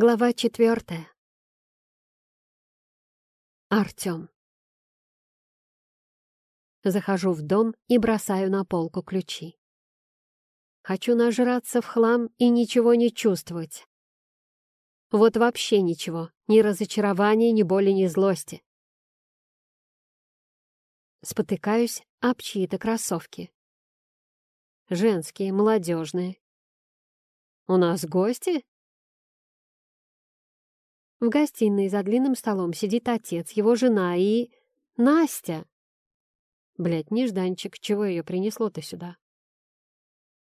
Глава четвертая. Артем. Захожу в дом и бросаю на полку ключи. Хочу нажраться в хлам и ничего не чувствовать. Вот вообще ничего, ни разочарования, ни боли, ни злости. Спотыкаюсь об чьи-то кроссовки. Женские, молодежные. «У нас гости?» В гостиной за длинным столом сидит отец, его жена и... Настя! Блядь, нежданчик, чего ее принесло-то сюда?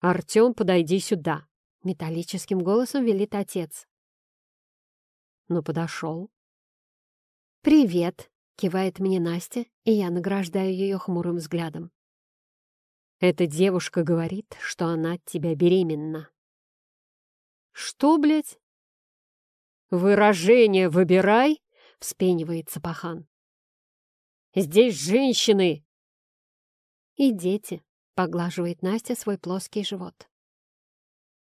«Артем, подойди сюда!» — металлическим голосом велит отец. Ну, подошел. «Привет!» — кивает мне Настя, и я награждаю ее хмурым взглядом. «Эта девушка говорит, что она от тебя беременна». «Что, блядь?» «Выражение выбирай!» — вспенивается пахан. «Здесь женщины!» «И дети!» — поглаживает Настя свой плоский живот.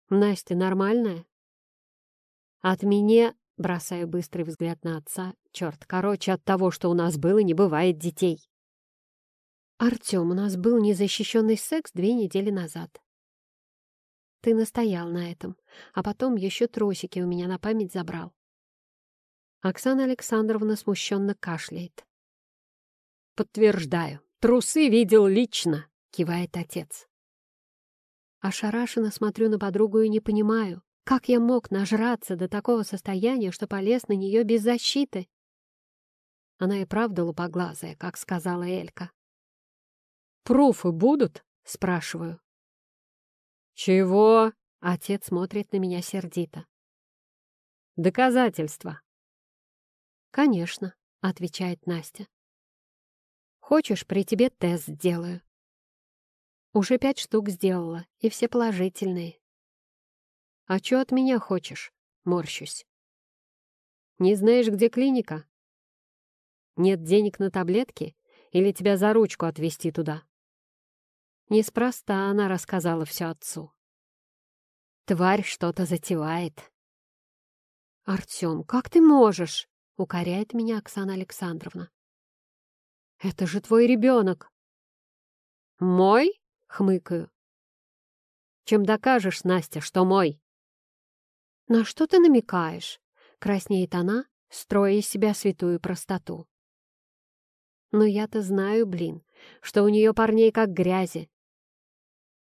«Настя нормальная?» «От меня...» — бросаю быстрый взгляд на отца. «Черт, короче, от того, что у нас было, не бывает детей!» «Артем, у нас был незащищенный секс две недели назад. Ты настоял на этом, а потом еще трусики у меня на память забрал. Оксана Александровна смущенно кашляет. «Подтверждаю, трусы видел лично», — кивает отец. Ошарашенно смотрю на подругу и не понимаю, как я мог нажраться до такого состояния, что полез на нее без защиты. Она и правда лупоглазая, как сказала Элька. «Пруфы будут?» — спрашиваю. «Чего?» — отец смотрит на меня сердито. «Доказательства». «Конечно», — отвечает Настя. «Хочешь, при тебе тест сделаю?» Уже пять штук сделала, и все положительные. «А чё от меня хочешь?» — морщусь. «Не знаешь, где клиника?» «Нет денег на таблетки? Или тебя за ручку отвезти туда?» Неспроста она рассказала все отцу. Тварь что-то затевает. «Артем, как ты можешь?» — укоряет меня Оксана Александровна. «Это же твой ребенок!» «Мой?» — хмыкаю. «Чем докажешь, Настя, что мой?» «На что ты намекаешь?» — краснеет она, строя из себя святую простоту. «Но я-то знаю, блин, что у нее парней как грязи,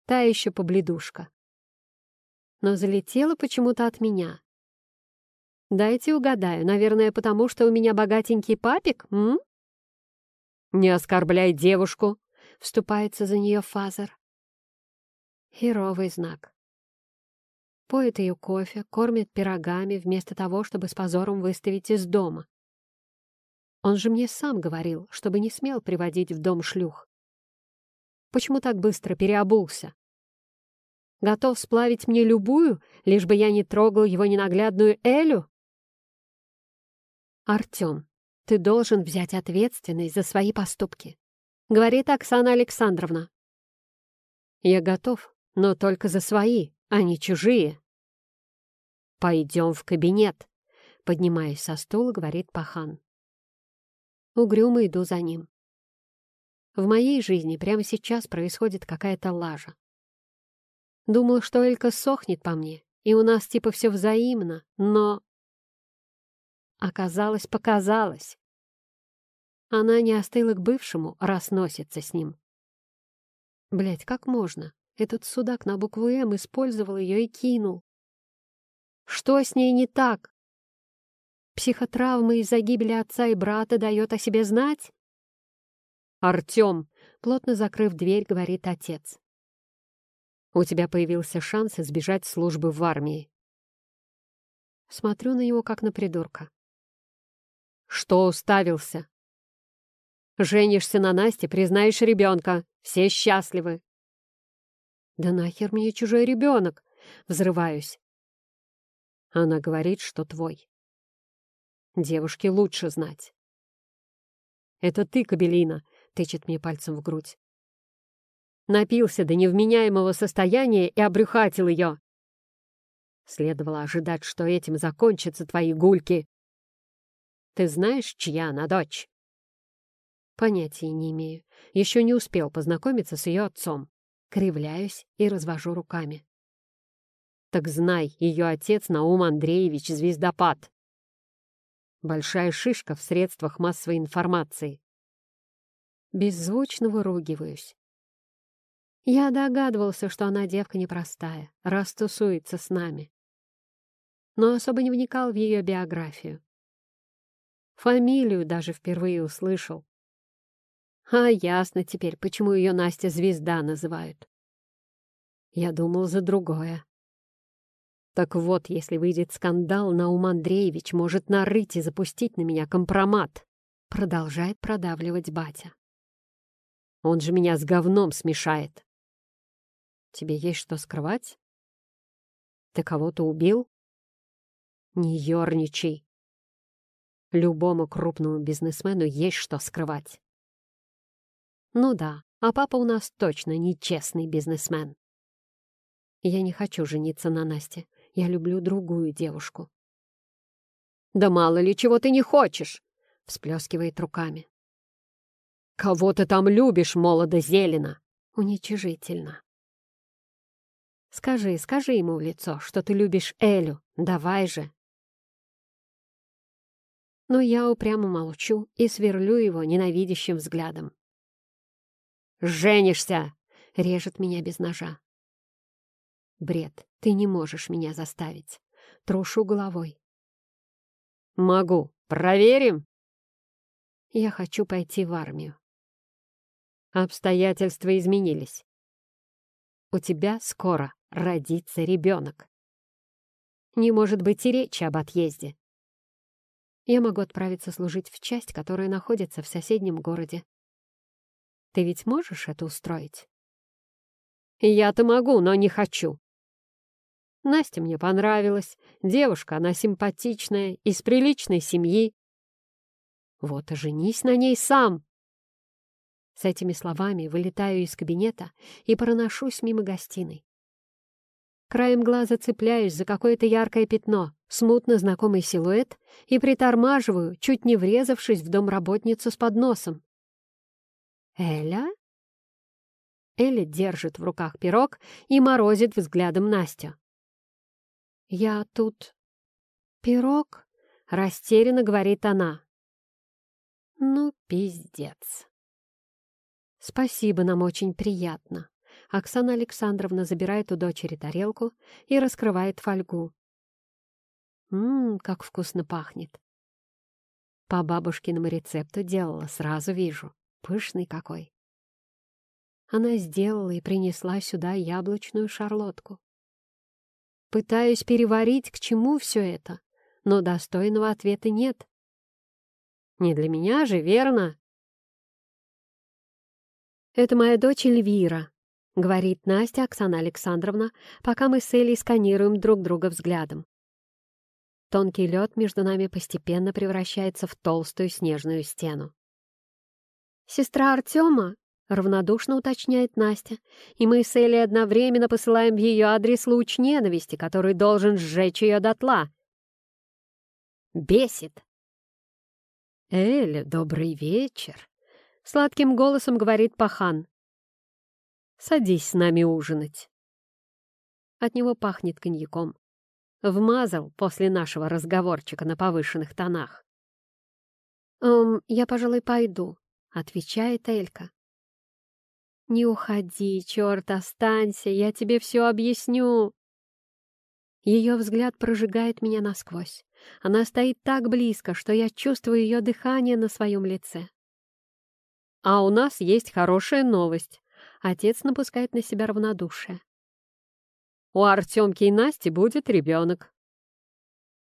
Та еще поблядушка. Но залетела почему-то от меня. Дайте угадаю, наверное, потому что у меня богатенький папик, м? «Не оскорбляй девушку!» — вступается за нее Фазер. Херовый знак. Поет ее кофе, кормит пирогами, вместо того, чтобы с позором выставить из дома. Он же мне сам говорил, чтобы не смел приводить в дом шлюх. Почему так быстро переобулся? Готов сплавить мне любую, лишь бы я не трогал его ненаглядную Элю? Артем, ты должен взять ответственность за свои поступки, говорит Оксана Александровна. Я готов, но только за свои, а не чужие. Пойдем в кабинет, поднимаясь со стула, говорит Пахан. Угрюмо иду за ним. В моей жизни прямо сейчас происходит какая-то лажа. Думал, что Элька сохнет по мне, и у нас типа все взаимно, но... Оказалось, показалось. Она не остыла к бывшему, раз носится с ним. Блять, как можно? Этот судак на букву «М» использовал ее и кинул. Что с ней не так? Психотравма из-за гибели отца и брата дает о себе знать? «Артем!» — плотно закрыв дверь, говорит отец. «У тебя появился шанс избежать службы в армии». Смотрю на него, как на придурка. «Что уставился?» «Женишься на Насте, признаешь ребенка. Все счастливы». «Да нахер мне чужой ребенок?» Взрываюсь. Она говорит, что твой. Девушке лучше знать. «Это ты, Кабелина, тычет мне пальцем в грудь. Напился до невменяемого состояния и обрюхатил ее. Следовало ожидать, что этим закончатся твои гульки. Ты знаешь, чья она дочь? Понятия не имею. Еще не успел познакомиться с ее отцом. Кривляюсь и развожу руками. Так знай, ее отец Наум Андреевич Звездопад. Большая шишка в средствах массовой информации. Беззвучно выругиваюсь. Я догадывался, что она девка непростая, раз тусуется с нами. Но особо не вникал в ее биографию. Фамилию даже впервые услышал. А ясно теперь, почему ее Настя Звезда называют. Я думал за другое. Так вот, если выйдет скандал, Наум Андреевич может нарыть и запустить на меня компромат. Продолжает продавливать батя. Он же меня с говном смешает. Тебе есть что скрывать? Ты кого-то убил? Не ерничай. Любому крупному бизнесмену есть что скрывать. Ну да, а папа у нас точно нечестный бизнесмен. Я не хочу жениться на Насте. Я люблю другую девушку. «Да мало ли чего ты не хочешь!» — всплескивает руками. «Кого ты там любишь, молодо-зелено?» Уничижительно. Скажи, скажи ему в лицо, что ты любишь Элю. Давай же. Но я упрямо молчу и сверлю его ненавидящим взглядом. «Женишься!» — режет меня без ножа. Бред, ты не можешь меня заставить. Трушу головой. «Могу. Проверим?» Я хочу пойти в армию. Обстоятельства изменились. У тебя скоро родится ребенок. Не может быть и речи об отъезде. Я могу отправиться служить в часть, которая находится в соседнем городе. Ты ведь можешь это устроить? Я-то могу, но не хочу. Настя мне понравилась. Девушка, она симпатичная, из приличной семьи. Вот и женись на ней сам. С этими словами вылетаю из кабинета и проношусь мимо гостиной. Краем глаза цепляюсь за какое-то яркое пятно, смутно знакомый силуэт, и притормаживаю, чуть не врезавшись в домработницу с подносом. «Эля?» Эля держит в руках пирог и морозит взглядом Настю. «Я тут...» «Пирог?» — растерянно говорит она. «Ну, пиздец». «Спасибо, нам очень приятно». Оксана Александровна забирает у дочери тарелку и раскрывает фольгу. Ммм, как вкусно пахнет. По бабушкиному рецепту делала, сразу вижу. Пышный какой. Она сделала и принесла сюда яблочную шарлотку. Пытаюсь переварить, к чему все это, но достойного ответа нет. Не для меня же, верно? Это моя дочь Эльвира, — говорит Настя Оксана Александровна, пока мы с Элей сканируем друг друга взглядом. Тонкий лед между нами постепенно превращается в толстую снежную стену. «Сестра Артема?» — равнодушно уточняет Настя, и мы с Элей одновременно посылаем в ее адрес луч ненависти, который должен сжечь ее дотла. Бесит. «Эля, добрый вечер!» — сладким голосом говорит Пахан. Садись с нами ужинать». От него пахнет коньяком. Вмазал после нашего разговорчика на повышенных тонах. «Эм, я, пожалуй, пойду», — отвечает Элька. «Не уходи, черт, останься, я тебе все объясню». Ее взгляд прожигает меня насквозь. Она стоит так близко, что я чувствую ее дыхание на своем лице. «А у нас есть хорошая новость», Отец напускает на себя равнодушие. «У Артемки и Насти будет ребенок».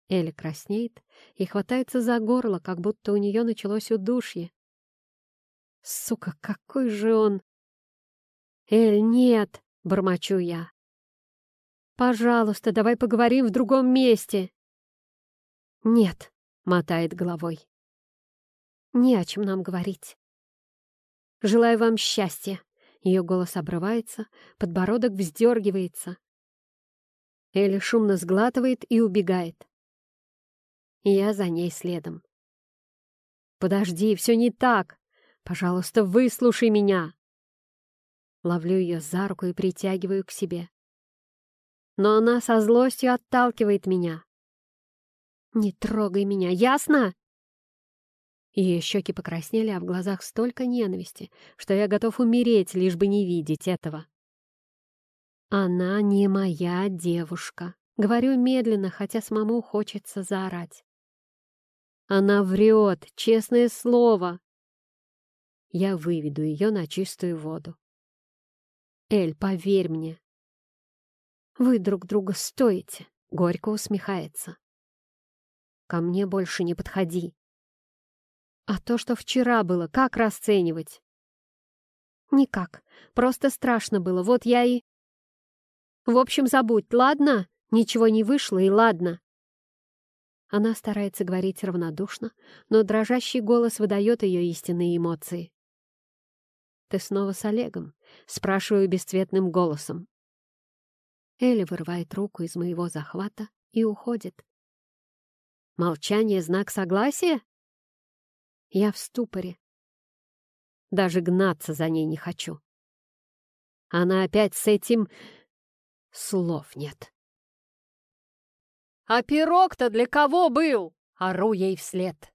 Эля краснеет и хватается за горло, как будто у нее началось удушье. «Сука, какой же он!» «Эль, нет!» — бормочу я. «Пожалуйста, давай поговорим в другом месте!» «Нет», — мотает головой. «Не о чем нам говорить. Желаю вам счастья. Ее голос обрывается, подбородок вздергивается. Элли шумно сглатывает и убегает. Я за ней следом. «Подожди, все не так! Пожалуйста, выслушай меня!» Ловлю ее за руку и притягиваю к себе. Но она со злостью отталкивает меня. «Не трогай меня, ясно?» Ее щеки покраснели, а в глазах столько ненависти, что я готов умереть, лишь бы не видеть этого. «Она не моя девушка», — говорю медленно, хотя самому хочется заорать. «Она врет, честное слово!» Я выведу ее на чистую воду. «Эль, поверь мне!» «Вы друг друга стоите», — горько усмехается. «Ко мне больше не подходи», а то, что вчера было, как расценивать? Никак. Просто страшно было. Вот я и... В общем, забудь, ладно? Ничего не вышло, и ладно. Она старается говорить равнодушно, но дрожащий голос выдает ее истинные эмоции. «Ты снова с Олегом?» — спрашиваю бесцветным голосом. Элли вырывает руку из моего захвата и уходит. «Молчание — знак согласия?» Я в ступоре. Даже гнаться за ней не хочу. Она опять с этим... Слов нет. «А пирог-то для кого был?» — ору ей вслед.